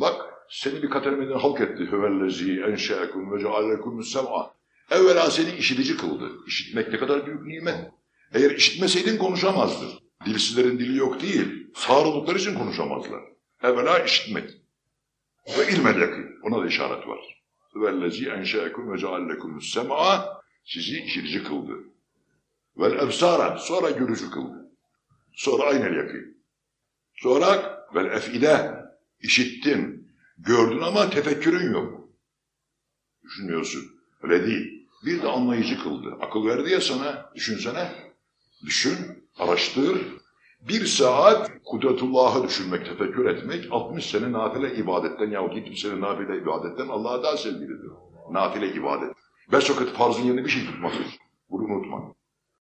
Bak seni bir katermeden halk etti. Hüvellezi enşeekum ve cealekum sem'a. Evvela seni işitici kıldı. İşitmek ne kadar büyük nimet. Eğer işitmeseydin konuşamazdın. Dilsizlerin dili yok değil. Sağır oldukları için konuşamazlar. Evvela işitmek. Ve ilmel yakın. Ona da işaret var. Hüvellezi enşeekum ve cealekum sem'a. Sizi işitici kıldı. Vel ebsara. Sonra görücü kıldı. Sonra aynel yakın. Sonra vel efide. İşittin, gördün ama tefekkürün yok. Düşünmüyorsun. Öyle değil. Bir de anlayıcı kıldı. Akıl verdi ya sana, düşünsene. Düşün, araştır. Bir saat kudretullah'ı düşünmek, tefekkür etmek, 60 sene nafile ibadetten yahut 70 sene nafile ibadetten Allah'a daha sevgilidir. Nafile ibadet. Beş vakit farzın yerine bir şey tutması. Bunu unutma.